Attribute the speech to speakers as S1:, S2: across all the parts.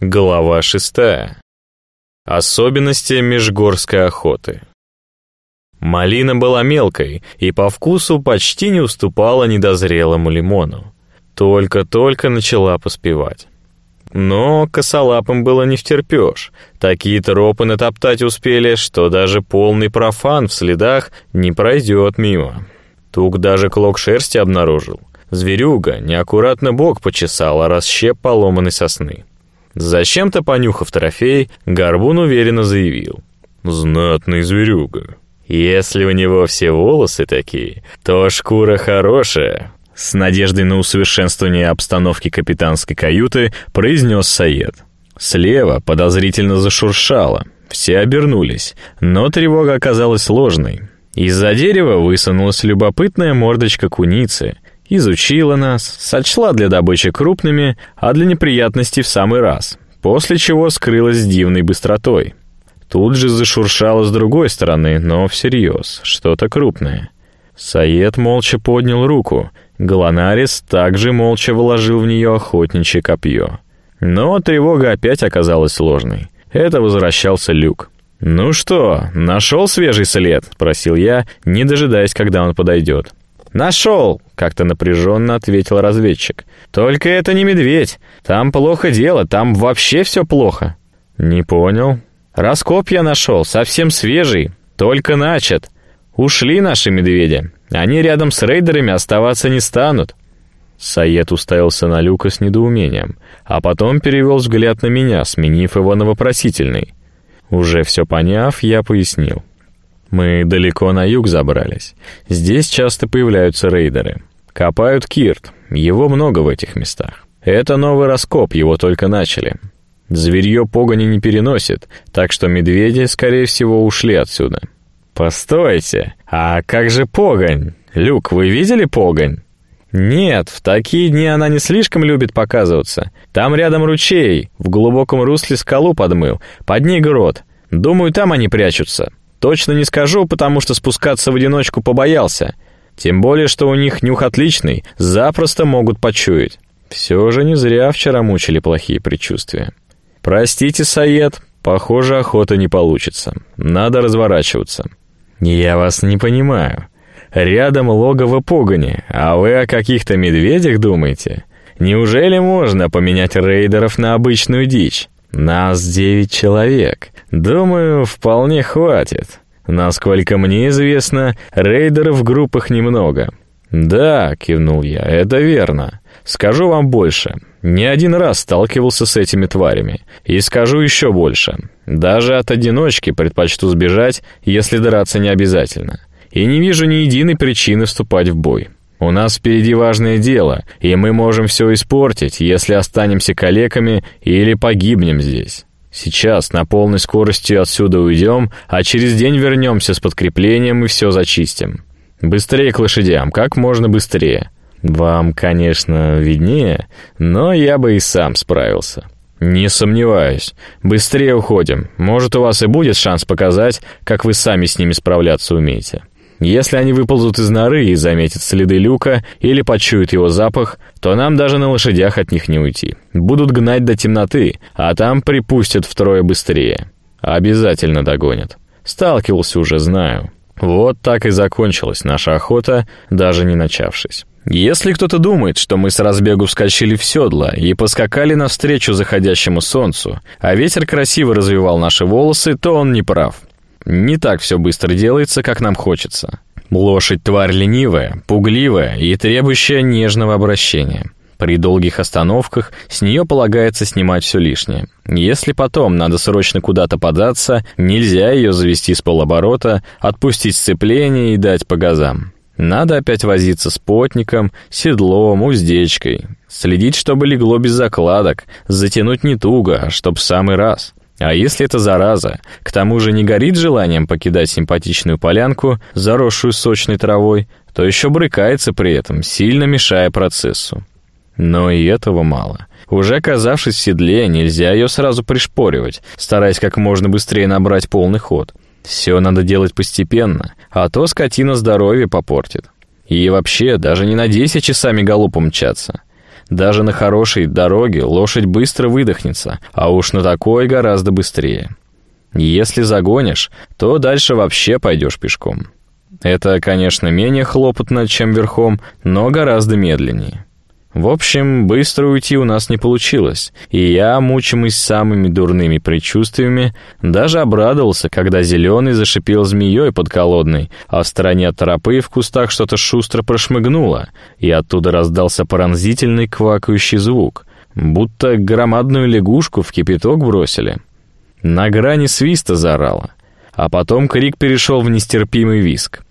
S1: Глава шестая. Особенности межгорской охоты. Малина была мелкой и по вкусу почти не уступала недозрелому лимону. Только-только начала поспевать. Но косолапым было не втерпешь. Такие тропы натоптать успели, что даже полный профан в следах не пройдет мимо. Тук даже клок шерсти обнаружил. Зверюга неаккуратно бок почесала расщеп поломанной сосны. Зачем-то, понюхав трофей, Горбун уверенно заявил. «Знатный зверюга. Если у него все волосы такие, то шкура хорошая». С надеждой на усовершенствование обстановки капитанской каюты произнес Саед. Слева подозрительно зашуршало. Все обернулись, но тревога оказалась ложной. Из-за дерева высунулась любопытная мордочка куницы, изучила нас, сочла для добычи крупными, а для неприятностей в самый раз, после чего скрылась с дивной быстротой. Тут же зашуршало с другой стороны, но всерьез, что-то крупное. Саед молча поднял руку, Галанарис также молча вложил в нее охотничье копье. Но тревога опять оказалась сложной. Это возвращался Люк. «Ну что, нашел свежий след?» — спросил я, не дожидаясь, когда он подойдет. «Нашел!» — как-то напряженно ответил разведчик. «Только это не медведь. Там плохо дело, там вообще все плохо». «Не понял». «Раскоп я нашел, совсем свежий, только начат. Ушли наши медведи. Они рядом с рейдерами оставаться не станут». Саед уставился на Люка с недоумением, а потом перевел взгляд на меня, сменив его на вопросительный. Уже все поняв, я пояснил. Мы далеко на юг забрались. Здесь часто появляются рейдеры. Копают кирт, его много в этих местах. Это новый раскоп, его только начали. Зверье погони не переносит, так что медведи, скорее всего, ушли отсюда. «Постойте, а как же погонь? Люк, вы видели погонь?» «Нет, в такие дни она не слишком любит показываться. Там рядом ручей, в глубоком русле скалу подмыл, под ней грот. Думаю, там они прячутся. Точно не скажу, потому что спускаться в одиночку побоялся. Тем более, что у них нюх отличный, запросто могут почуять. Все же не зря вчера мучили плохие предчувствия. Простите, Саед, похоже, охота не получится. Надо разворачиваться. Я вас не понимаю. Рядом логово погони, а вы о каких-то медведях думаете? Неужели можно поменять рейдеров на обычную дичь? Нас девять человек. Думаю, вполне хватит. Насколько мне известно, рейдеров в группах немного. Да, кивнул я, это верно. Скажу вам больше. Не один раз сталкивался с этими тварями. И скажу еще больше. Даже от одиночки предпочту сбежать, если драться не обязательно. И не вижу ни единой причины вступать в бой. У нас впереди важное дело, и мы можем все испортить, если останемся калеками или погибнем здесь. Сейчас на полной скорости отсюда уйдем, а через день вернемся с подкреплением и все зачистим. Быстрее к лошадям, как можно быстрее. Вам, конечно, виднее, но я бы и сам справился. Не сомневаюсь. Быстрее уходим. Может, у вас и будет шанс показать, как вы сами с ними справляться умеете. Если они выползут из норы и заметят следы люка или почуют его запах, то нам даже на лошадях от них не уйти. Будут гнать до темноты, а там припустят втрое быстрее. Обязательно догонят. Сталкивался уже, знаю. Вот так и закончилась наша охота, даже не начавшись. Если кто-то думает, что мы с разбегу вскочили в седло и поскакали навстречу заходящему солнцу, а ветер красиво развивал наши волосы, то он не прав. Не так все быстро делается, как нам хочется. Лошадь тварь ленивая, пугливая и требующая нежного обращения. При долгих остановках с нее полагается снимать все лишнее. Если потом надо срочно куда-то податься, нельзя ее завести с полоборота, отпустить сцепление и дать по газам. Надо опять возиться с потником, седлом, уздечкой. Следить, чтобы легло без закладок, затянуть не туго, а чтоб в самый раз. А если это зараза, к тому же не горит желанием покидать симпатичную полянку, заросшую сочной травой, то еще брыкается при этом, сильно мешая процессу. Но и этого мало. Уже оказавшись в седле, нельзя ее сразу пришпоривать, стараясь как можно быстрее набрать полный ход. Все надо делать постепенно, а то скотина здоровье попортит. И вообще, даже не надейся часами галопом мчаться. Даже на хорошей дороге лошадь быстро выдохнется, а уж на такой гораздо быстрее. Если загонишь, то дальше вообще пойдешь пешком. Это, конечно, менее хлопотно, чем верхом, но гораздо медленнее. В общем, быстро уйти у нас не получилось, и я, мучимый самыми дурными предчувствиями, даже обрадовался, когда зеленый зашипел змеей подколодной, а в стороне от тропы в кустах что-то шустро прошмыгнуло, и оттуда раздался пронзительный квакающий звук, будто громадную лягушку в кипяток бросили. На грани свиста заорало, а потом крик перешел в нестерпимый виск.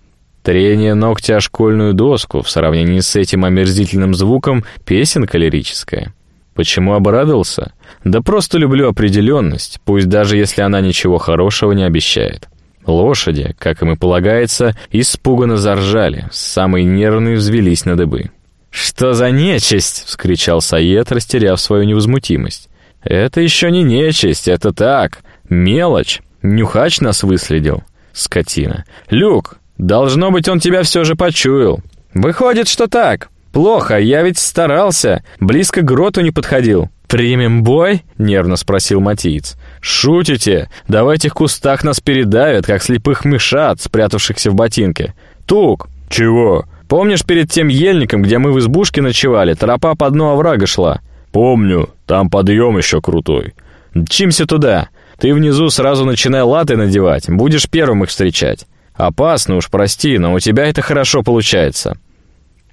S1: Трение ногтя о школьную доску в сравнении с этим омерзительным звуком песенка лирическая. Почему обрадовался? Да просто люблю определенность, пусть даже если она ничего хорошего не обещает. Лошади, как им и полагается, испуганно заржали, самые нервные взвелись на дыбы. «Что за нечисть?» — вскричал Саед, растеряв свою невозмутимость. «Это еще не нечисть, это так, мелочь. Нюхач нас выследил. Скотина. Люк, Должно быть, он тебя все же почуял. Выходит, что так. Плохо, я ведь старался. Близко к гроту не подходил. «Примем бой?» — нервно спросил Матиец. «Шутите? Да в кустах нас передавят, как слепых мышат, спрятавшихся в ботинке. Тук!» «Чего?» «Помнишь перед тем ельником, где мы в избушке ночевали, тропа по дну оврага шла?»
S2: «Помню, там подъем еще крутой».
S1: «Чимся туда. Ты внизу сразу начинай латы надевать, будешь первым их встречать. Опасно уж, прости, но у тебя это хорошо получается».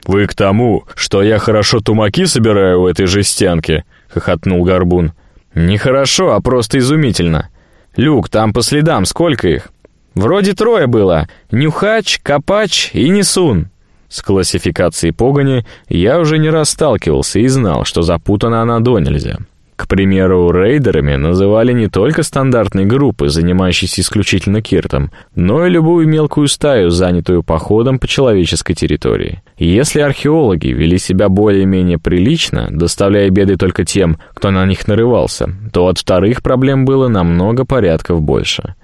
S2: «Вы к тому, что я хорошо тумаки собираю в этой жестянке?» — хохотнул Горбун.
S1: «Нехорошо, а просто изумительно. Люк, там по следам сколько их?» «Вроде трое было. Нюхач, Копач и Несун». С классификацией погони я уже не раз сталкивался и знал, что запутана она до нельзя. К примеру, рейдерами называли не только стандартные группы, занимающиеся исключительно киртом, но и любую мелкую стаю, занятую походом по человеческой территории. Если археологи вели себя более-менее прилично, доставляя беды только тем, кто на них нарывался, то от вторых проблем было намного порядков больше.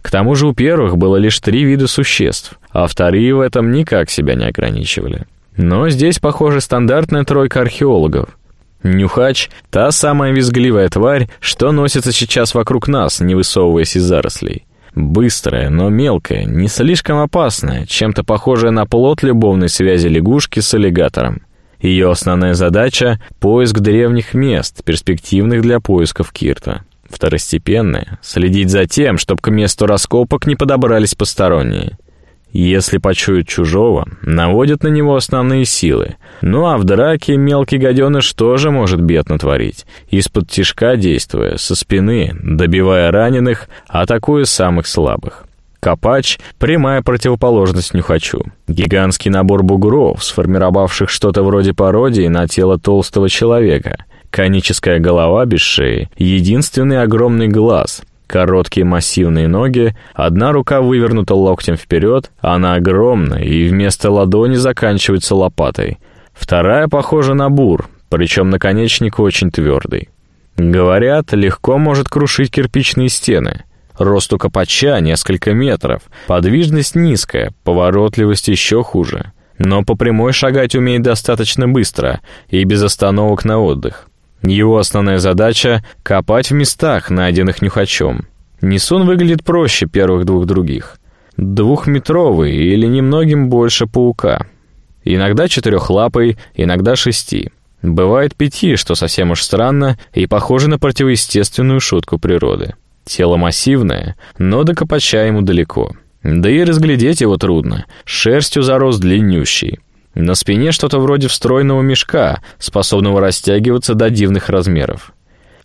S1: К тому же у первых было лишь три вида существ, а вторые в этом никак себя не ограничивали. Но здесь, похоже, стандартная тройка археологов. Нюхач — та самая визгливая тварь, что носится сейчас вокруг нас, не высовываясь из зарослей. Быстрая, но мелкая, не слишком опасная, чем-то похожая на плод любовной связи лягушки с аллигатором. Ее основная задача — поиск древних мест, перспективных для поисков Кирта. Второстепенная — следить за тем, чтобы к месту раскопок не подобрались посторонние. Если почуют чужого, наводят на него основные силы. Ну а в драке мелкий гаденыш тоже может бед натворить, из-под тишка действуя, со спины, добивая раненых, атакуя самых слабых. Копач — прямая противоположность нюхачу. Гигантский набор бугров, сформировавших что-то вроде пародии на тело толстого человека. Коническая голова без шеи, единственный огромный глаз, Короткие массивные ноги, одна рука вывернута локтем вперед, она огромная и вместо ладони заканчивается лопатой. Вторая похожа на бур, причем наконечник очень твердый. Говорят, легко может крушить кирпичные стены. Рост у копача несколько метров, подвижность низкая, поворотливость еще хуже. Но по прямой шагать умеет достаточно быстро и без остановок на отдых. Его основная задача — копать в местах, найденных нюхачом. Несун выглядит проще первых двух других. Двухметровый или немногим больше паука. Иногда четырехлапый, иногда шести. Бывает пяти, что совсем уж странно и похоже на противоестественную шутку природы. Тело массивное, но до копача ему далеко. Да и разглядеть его трудно, шерстью зарос длиннющий. На спине что-то вроде встроенного мешка, способного растягиваться до дивных размеров.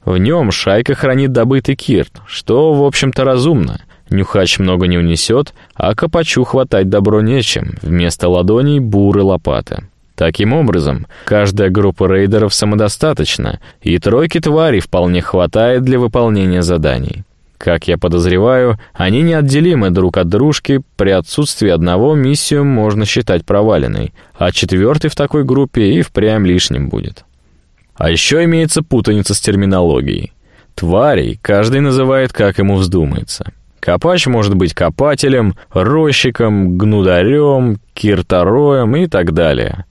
S1: В нем шайка хранит добытый кирт, что, в общем-то, разумно. Нюхач много не унесет, а копачу хватать добро нечем, вместо ладоней буры лопата. Таким образом, каждая группа рейдеров самодостаточна, и тройки тварей вполне хватает для выполнения заданий. Как я подозреваю, они неотделимы друг от дружки, при отсутствии одного миссию можно считать проваленной, а четвертый в такой группе и впрямь лишним будет. А еще имеется путаница с терминологией. Тварей каждый называет, как ему вздумается. Копач может быть копателем, рощиком, гнударем, киртороем и так далее.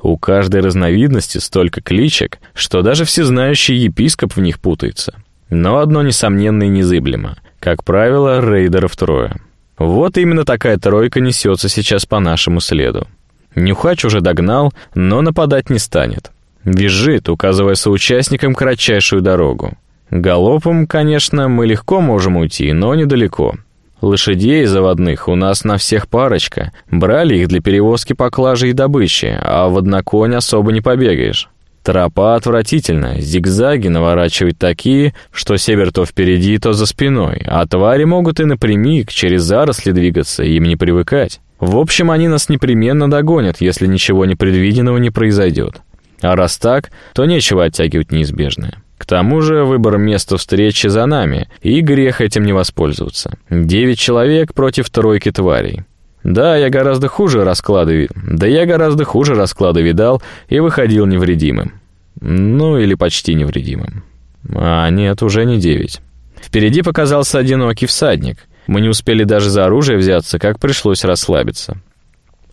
S1: У каждой разновидности столько кличек, что даже всезнающий епископ в них путается. Но одно несомненно и незыблемо. Как правило, рейдеров трое. Вот именно такая тройка несется сейчас по нашему следу. Нюхач уже догнал, но нападать не станет. Визжит, указывая соучастникам кратчайшую дорогу. Галопом, конечно, мы легко можем уйти, но недалеко. Лошадей заводных у нас на всех парочка. Брали их для перевозки поклажи и добычи, а в одноконь особо не побегаешь. Тропа отвратительная, зигзаги наворачивают такие, что север то впереди, то за спиной, а твари могут и напрямик через заросли двигаться, им не привыкать. В общем, они нас непременно догонят, если ничего непредвиденного не произойдет. А раз так, то нечего оттягивать неизбежное. К тому же выбор места встречи за нами, и грех этим не воспользоваться. Девять человек против тройки тварей. Да, я гораздо хуже расклады... Да я гораздо хуже расклады видал и выходил невредимым. Ну, или почти невредимым. А нет, уже не девять. Впереди показался одинокий всадник — мы не успели даже за оружие взяться, как пришлось расслабиться.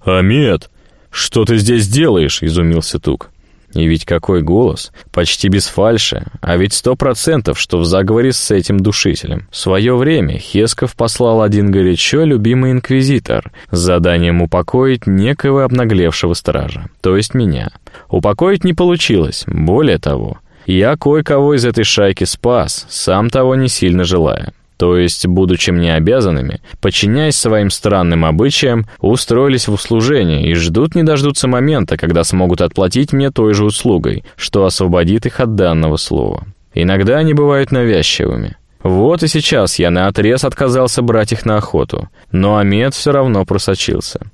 S2: «Амет, что ты здесь делаешь?» — изумился Тук.
S1: И ведь какой голос, почти без фальши, а ведь сто процентов, что в заговоре с этим душителем. В свое время Хесков послал один горячо любимый инквизитор с заданием упокоить некого обнаглевшего стража, то есть меня. Упокоить не получилось, более того, я кое-кого из этой шайки спас, сам того не сильно желая то есть, будучи мне обязанными, подчиняясь своим странным обычаям, устроились в услужение и ждут не дождутся момента, когда смогут отплатить мне той же услугой, что освободит их от данного слова. Иногда они бывают навязчивыми. Вот и сейчас я наотрез отказался брать их на охоту, но Амед все равно просочился.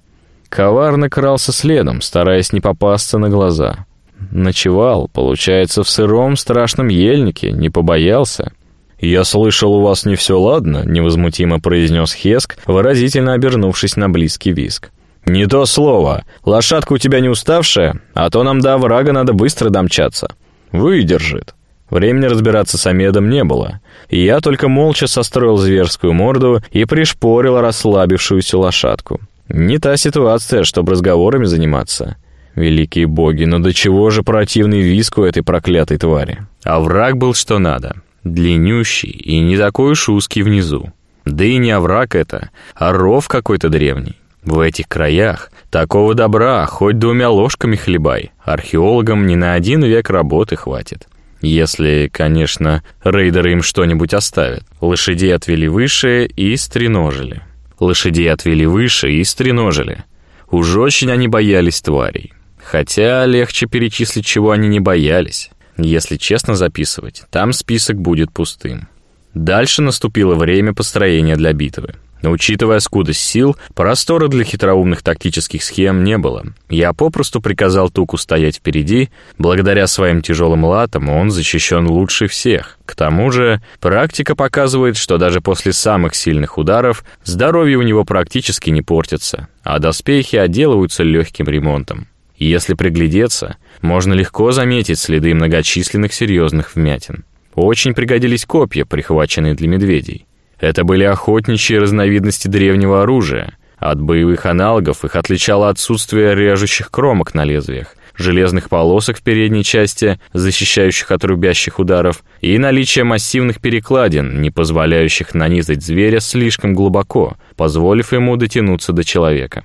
S1: Коварно крался следом, стараясь не попасться на глаза. Ночевал, получается, в сыром страшном ельнике, не побоялся.
S2: «Я слышал, у вас не все ладно», — невозмутимо произнес Хеск, выразительно обернувшись на близкий виск. «Не то слово. Лошадка у тебя не уставшая, а то нам до врага надо быстро домчаться. Выдержит». Времени разбираться с Амедом не было. Я только молча состроил зверскую морду и пришпорил расслабившуюся лошадку. Не та ситуация, чтобы разговорами заниматься. Великие боги, но до чего же противный виск у этой проклятой твари? А враг был что надо длиннющий и не такой уж узкий внизу. Да и не овраг это, а ров какой-то древний. В этих краях такого добра хоть двумя ложками хлебай, археологам не на один век работы хватит. Если, конечно, рейдеры им что-нибудь оставят. Лошадей отвели выше и стреножили. Лошадей отвели выше и стреножили. Уж очень они боялись тварей. Хотя легче перечислить, чего они не боялись. Если честно записывать, там список будет пустым. Дальше наступило время построения для битвы. Учитывая скудость сил, простора для хитроумных тактических схем не было. Я попросту приказал Туку стоять впереди. Благодаря своим тяжелым латам он защищен лучше всех. К тому же, практика показывает, что даже после самых сильных ударов здоровье у него практически не портится, а доспехи отделываются легким ремонтом. Если приглядеться, можно легко заметить следы многочисленных серьезных вмятин. Очень пригодились копья, прихваченные для медведей. Это были охотничьи разновидности древнего оружия. От боевых аналогов их отличало отсутствие режущих кромок на лезвиях, железных полосок в передней части, защищающих от рубящих ударов, и наличие массивных перекладин, не позволяющих нанизать зверя слишком глубоко, позволив ему дотянуться до человека.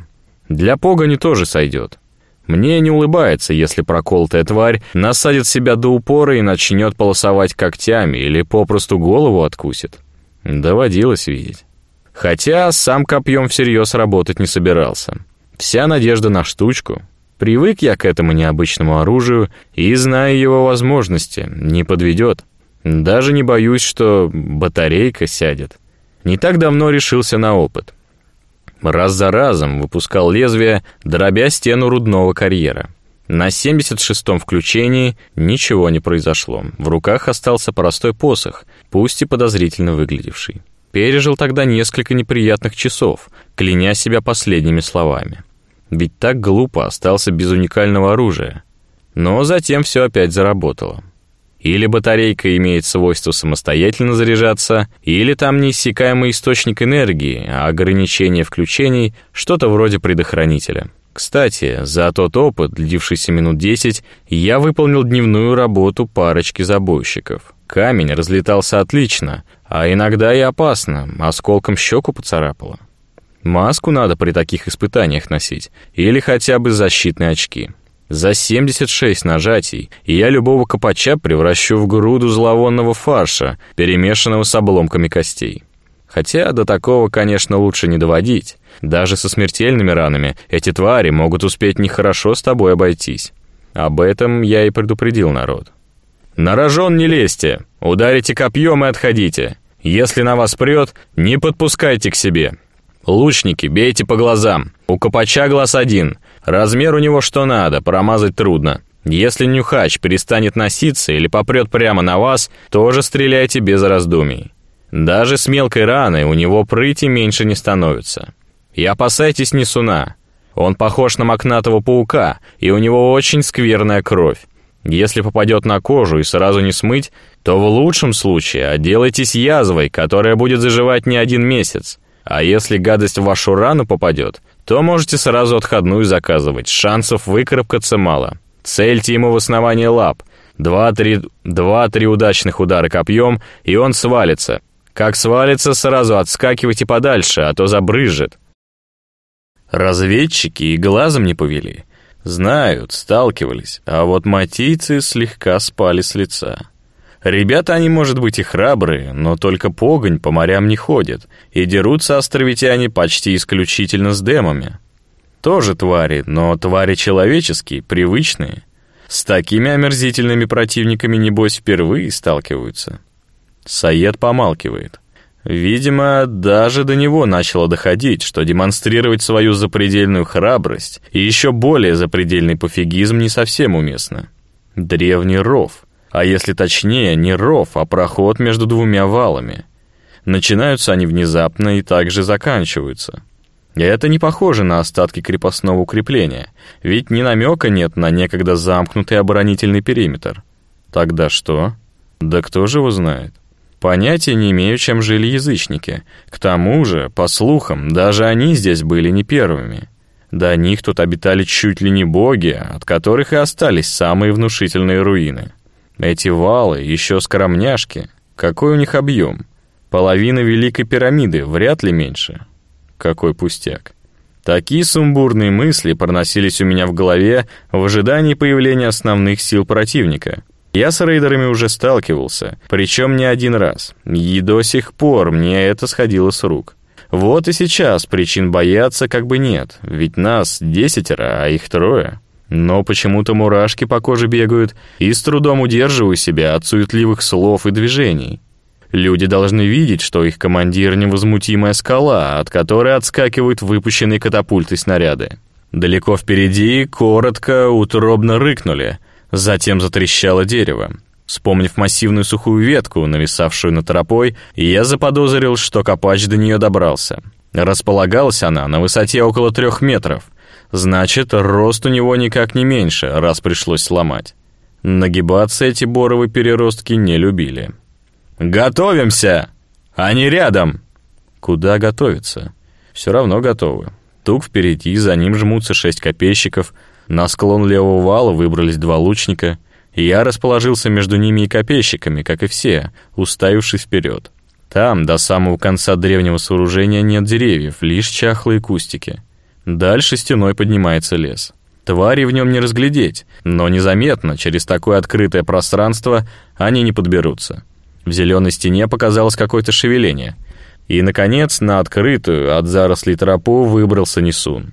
S2: Для погони тоже сойдет. Мне не улыбается, если проколотая тварь насадит себя до упора и начнет полосовать когтями или попросту голову откусит. Доводилось видеть. Хотя сам копьем всерьез работать не собирался. Вся надежда на штучку. Привык я к этому необычному оружию и, зная его возможности, не подведет. Даже не боюсь, что батарейка сядет. Не так давно решился на опыт — раз за разом выпускал лезвие, дробя стену рудного карьера. На 76-м включении ничего не произошло. В руках остался простой посох, пусть и подозрительно выглядевший. Пережил тогда несколько неприятных часов, кляня себя последними словами. Ведь так глупо остался без уникального оружия. Но затем все опять заработало. Или батарейка имеет свойство самостоятельно заряжаться, или там неиссякаемый источник энергии, а ограничение включений — что-то вроде предохранителя.
S1: Кстати, за тот опыт, длившийся минут десять, я выполнил дневную работу парочки забойщиков. Камень разлетался отлично, а иногда и опасно, осколком щеку поцарапало. Маску надо при таких испытаниях носить, или хотя бы защитные очки. За 76 нажатий я любого копача превращу в груду зловонного фарша, перемешанного с обломками костей. Хотя до такого, конечно, лучше не доводить. Даже со смертельными ранами эти твари могут успеть нехорошо с тобой обойтись. Об этом я и предупредил народ. На рожон не лезьте, ударите копьем и отходите. Если на вас прет, не подпускайте к себе. Лучники, бейте по глазам. У копача глаз один. Размер у него что надо, промазать трудно. Если нюхач перестанет носиться или попрет прямо на вас, тоже стреляйте без раздумий. Даже с мелкой раной у него прыти меньше не становится. И опасайтесь несуна. Он похож на мохнатого паука, и у него очень скверная кровь. Если попадет на кожу и сразу не смыть, то в лучшем случае отделайтесь язвой, которая будет заживать не один месяц. А если гадость в вашу рану попадет, то можете сразу отходную заказывать, шансов выкарабкаться мало. Цельте ему в основание лап. Два-три два, три удачных удара копьем, и он свалится. Как свалится, сразу отскакивайте подальше, а то забрызжет. Разведчики и глазом не повели. Знают, сталкивались, а вот матийцы слегка спали с лица. Ребята они, может быть, и храбрые, но только погонь по морям не ходят, и дерутся островитяне почти исключительно с демами. Тоже твари, но твари человеческие, привычные. С такими омерзительными противниками, небось, впервые сталкиваются. Саед помалкивает. Видимо, даже до него начало доходить, что демонстрировать свою запредельную храбрость и еще более запредельный пофигизм не совсем уместно. Древний ров. А если точнее, не ров, а проход между двумя валами. Начинаются они внезапно и также заканчиваются. И это не похоже на остатки крепостного укрепления, ведь ни намека нет на некогда замкнутый оборонительный периметр. Тогда что? Да кто же его знает? Понятия не имею, чем жили язычники. К тому же, по слухам, даже они здесь были не первыми. До них тут обитали чуть ли не боги, от которых и остались самые внушительные руины. Эти валы еще скромняшки. Какой у них объем? Половина Великой пирамиды, вряд ли меньше. Какой пустяк. Такие сумбурные мысли проносились у меня в голове в ожидании появления основных сил противника. Я с рейдерами уже сталкивался, причем не один раз, и до сих пор мне это сходило с рук. Вот и сейчас причин бояться как бы нет, ведь нас десятеро, а их трое. Но почему-то мурашки по коже бегают, и с трудом удерживаю себя от суетливых слов и движений. Люди должны видеть, что их командир — невозмутимая скала, от которой отскакивают выпущенные катапульты снаряды. Далеко впереди коротко, утробно рыкнули — Затем затрещало дерево. Вспомнив массивную сухую ветку, нависавшую над тропой, я заподозрил, что копач до нее добрался. Располагалась она на высоте около трех метров. Значит, рост у него никак не меньше, раз пришлось сломать. Нагибаться эти боровые переростки не любили. «Готовимся! Они рядом!» Куда готовиться? Все равно готовы. Тук впереди, за ним жмутся шесть копейщиков — на склон левого вала выбрались два лучника, я расположился между ними и копейщиками, как и все, уставившись вперед. Там, до самого конца древнего сооружения, нет деревьев, лишь чахлые кустики. Дальше стеной поднимается лес. Твари в нем не разглядеть, но незаметно, через такое открытое пространство, они не подберутся. В зеленой стене показалось какое-то шевеление. И, наконец, на открытую от зарослей тропу выбрался Несун.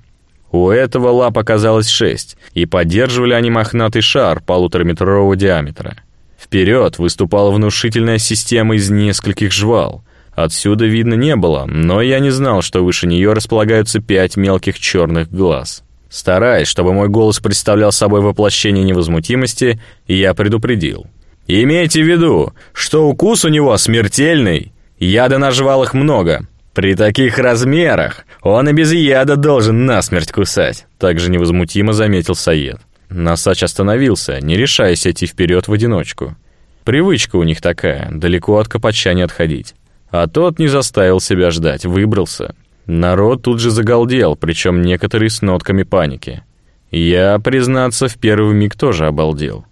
S1: У этого лап оказалось шесть, и поддерживали они мохнатый шар полутораметрового диаметра. Вперед выступала внушительная система из нескольких жвал. Отсюда видно не было, но я не знал, что выше нее располагаются пять мелких черных глаз. Стараясь, чтобы мой голос представлял собой воплощение невозмутимости, я предупредил. «Имейте в виду, что укус у него смертельный. Яда на жвалах много, при таких размерах он и без яда должен насмерть кусать», также невозмутимо заметил Саед. Носач остановился, не решаясь идти вперед в одиночку. Привычка у них такая, далеко от копача не отходить. А тот не заставил себя ждать, выбрался.
S2: Народ тут же загалдел, причем некоторые с нотками паники. Я, признаться, в первый миг тоже обалдел.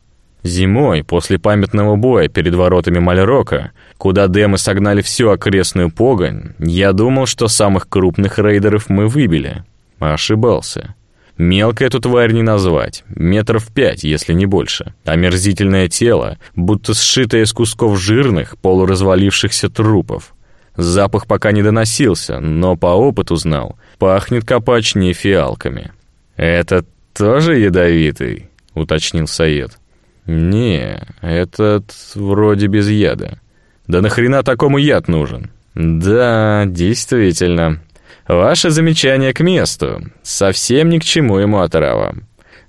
S2: Зимой, после памятного боя перед воротами Мальрока, куда демы согнали всю окрестную погонь, я думал, что самых крупных рейдеров мы выбили. Ошибался. Мелко эту тварь не назвать, метров пять, если не больше. Омерзительное тело, будто сшитое из кусков жирных, полуразвалившихся трупов. Запах пока не доносился, но по опыту знал, пахнет копач фиалками. «Это тоже ядовитый?» — уточнил Саед. «Не, этот вроде без яда». «Да нахрена такому яд нужен?» «Да, действительно, Ваше замечание к месту. Совсем ни к чему ему отрава.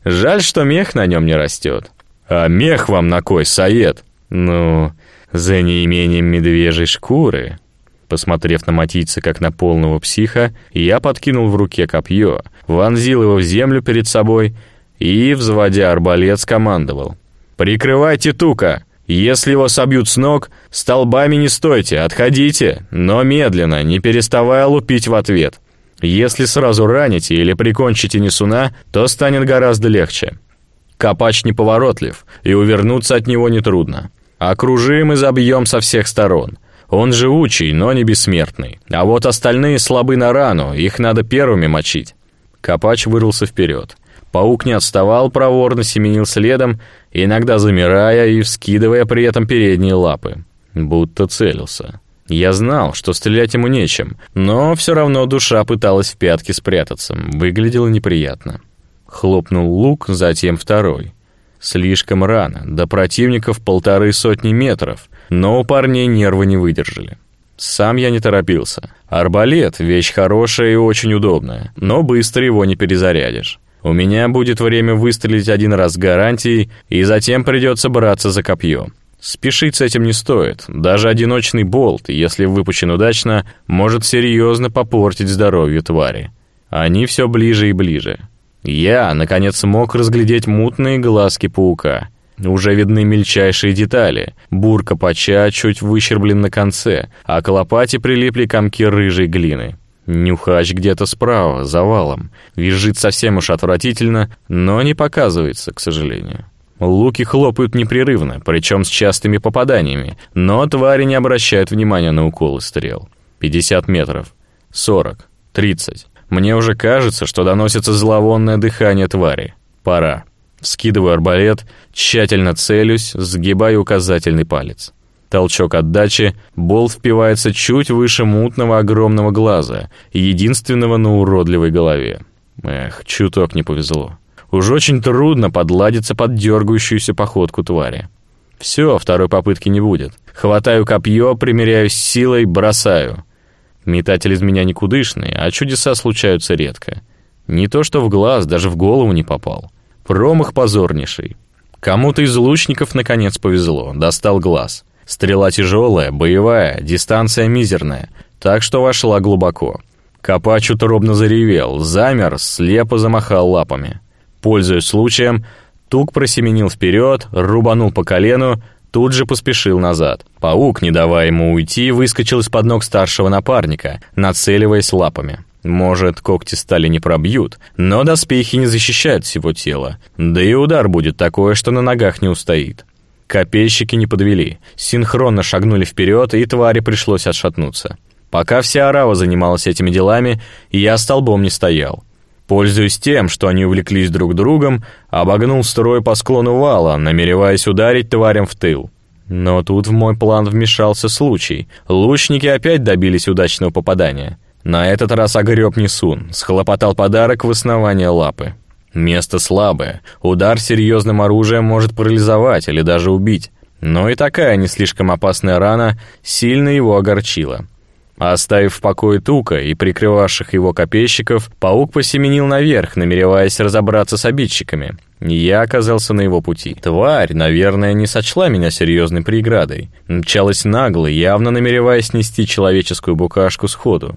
S2: Жаль, что мех на нем не растет. А мех вам на кой, Саед? Ну, за неимением медвежьей шкуры. Посмотрев на матийца как на полного психа, я подкинул в руке копье, вонзил его в землю перед собой и, взводя арбалет, скомандовал. «Прикрывайте тука! Если его собьют с ног, столбами не стойте, отходите, но медленно, не переставая лупить в ответ. Если сразу раните или прикончите несуна, то станет гораздо легче. Копач неповоротлив, и увернуться от него нетрудно. Окружим и забьем со всех сторон. Он живучий, но не бессмертный. А вот остальные слабы на рану, их надо первыми мочить. Копач вырвался вперед. Паук не отставал, проворно семенил следом, иногда замирая и вскидывая при этом передние лапы. Будто целился. Я знал, что стрелять ему нечем, но все равно душа пыталась в пятки спрятаться. Выглядело неприятно. Хлопнул лук, затем второй. Слишком рано, до противников полторы сотни метров, но у парней нервы не выдержали. Сам я не торопился. Арбалет — вещь хорошая и очень удобная, но быстро его не перезарядишь. У меня будет время выстрелить один раз с гарантией, и затем придется браться за копье. Спешить с этим не стоит. Даже одиночный болт, если выпущен удачно, может серьезно попортить здоровье твари. Они все ближе и ближе. Я, наконец, смог разглядеть мутные глазки паука. Уже видны мельчайшие детали. Бурка пача чуть выщерблен на конце, а к лопате прилипли комки рыжей глины. Нюхач где-то справа, за валом. Визжит совсем уж отвратительно, но не показывается, к сожалению. Луки хлопают непрерывно, причем с частыми попаданиями, но твари не обращают внимания на уколы стрел. 50 метров, 40, 30. Мне уже кажется, что доносится зловонное дыхание твари. Пора. Скидываю арбалет, тщательно целюсь, сгибаю указательный палец. Толчок отдачи, бол впивается чуть выше мутного огромного глаза, единственного на уродливой голове. Эх, чуток не повезло. Уж очень трудно подладиться под дергающуюся походку твари. Все, второй попытки не будет. Хватаю копье, примеряюсь силой, бросаю. Метатель из меня никудышный, а чудеса случаются редко. Не то что в глаз, даже в голову не попал. Промах позорнейший. Кому-то из лучников наконец повезло, достал глаз. Стрела тяжелая, боевая, дистанция мизерная, так что вошла глубоко. Копач утробно заревел, замер, слепо замахал лапами. Пользуясь случаем, Тук просеменил вперед, рубанул по колену, тут же поспешил назад. Паук, не давая ему уйти, выскочил из-под ног старшего напарника, нацеливаясь лапами. Может, когти стали не пробьют, но доспехи не защищают всего тела. Да и удар будет такой, что на ногах не устоит. Копейщики не подвели, синхронно шагнули вперед, и твари пришлось отшатнуться. Пока вся орава занималась этими делами, я столбом не стоял. Пользуясь тем, что они увлеклись друг другом, обогнул строй по склону вала, намереваясь ударить тварям в тыл. Но тут в мой план вмешался случай. Лучники опять добились удачного попадания. На этот раз огреб Несун, схлопотал подарок в основание лапы. Место слабое, удар серьезным оружием может парализовать или даже убить. Но и такая не слишком опасная рана сильно его огорчила. Оставив в покое Тука и прикрывавших его копейщиков, паук посеменил наверх, намереваясь разобраться с обидчиками. Я оказался на его пути. Тварь, наверное, не сочла меня серьезной преградой. Мчалась нагло, явно намереваясь снести человеческую букашку сходу.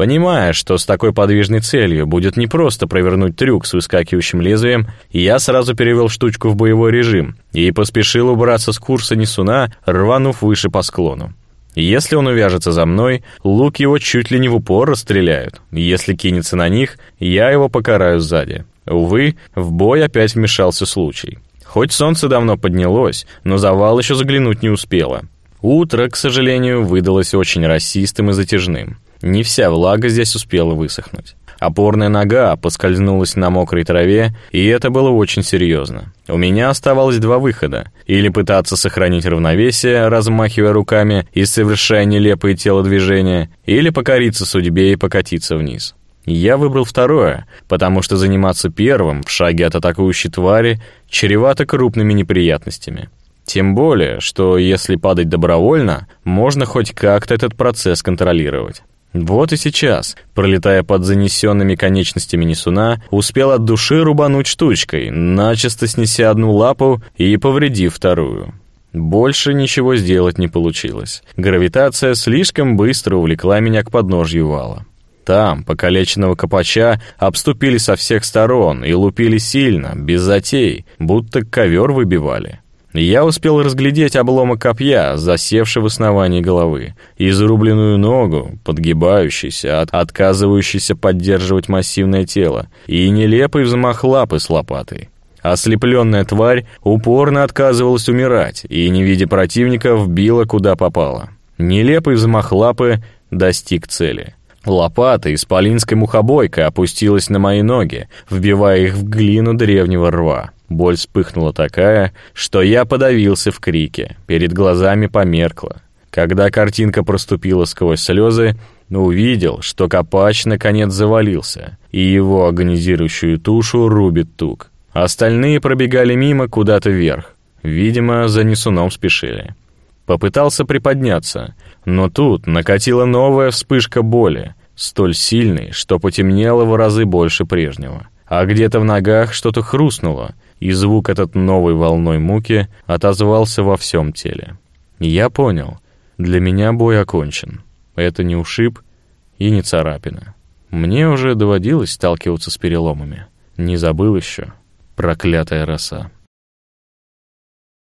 S2: Понимая, что с такой подвижной целью будет непросто провернуть трюк с выскакивающим лезвием, я сразу перевел штучку в боевой режим и поспешил убраться с курса Несуна, рванув выше по склону.
S1: Если он увяжется за мной, лук его чуть ли не в упор расстреляют. Если кинется на них, я его покараю сзади. Увы, в бой опять вмешался случай. Хоть солнце давно поднялось, но завал еще заглянуть не успело. Утро, к сожалению, выдалось очень расистым и затяжным. Не вся влага здесь успела высохнуть. Опорная нога поскользнулась на мокрой траве, и это было очень серьезно. У меня оставалось два выхода. Или пытаться сохранить равновесие, размахивая руками и совершая нелепые телодвижения, или покориться судьбе и покатиться вниз. Я выбрал второе, потому что заниматься первым в шаге от атакующей твари чревато крупными неприятностями. Тем более, что если падать добровольно, можно хоть как-то этот процесс контролировать. Вот и сейчас, пролетая под занесенными конечностями несуна, успел от души рубануть штучкой, начисто снеся одну лапу и повредив вторую. Больше ничего сделать не получилось. Гравитация слишком быстро увлекла меня к подножью вала. Там покалеченного копача обступили со всех сторон и лупили сильно, без затей, будто ковер выбивали. Я успел разглядеть обломок копья, засевший в основании головы, и зарубленную ногу, подгибающуюся, от, отказывающуюся поддерживать массивное тело, и нелепый взмах лапы с лопатой. Ослепленная тварь упорно отказывалась умирать и, не видя противника, вбила куда попало. Нелепый взмах лапы достиг цели. Лопата исполинской мухобойкой опустилась на мои ноги, вбивая их в глину древнего рва. Боль вспыхнула такая, что я подавился в крике, перед глазами померкло. Когда картинка проступила сквозь слезы, увидел, что Копач наконец завалился, и его агонизирующую тушу рубит тук. Остальные пробегали мимо куда-то вверх. Видимо, за несуном спешили. Попытался приподняться, но тут накатила новая вспышка боли, столь сильной, что потемнело в разы больше прежнего. А где-то в ногах что-то хрустнуло, и звук этот новой волной муки отозвался во всем теле. Я понял, для меня бой окончен. Это не ушиб и не царапина. Мне уже доводилось сталкиваться с переломами. Не забыл еще. Проклятая роса.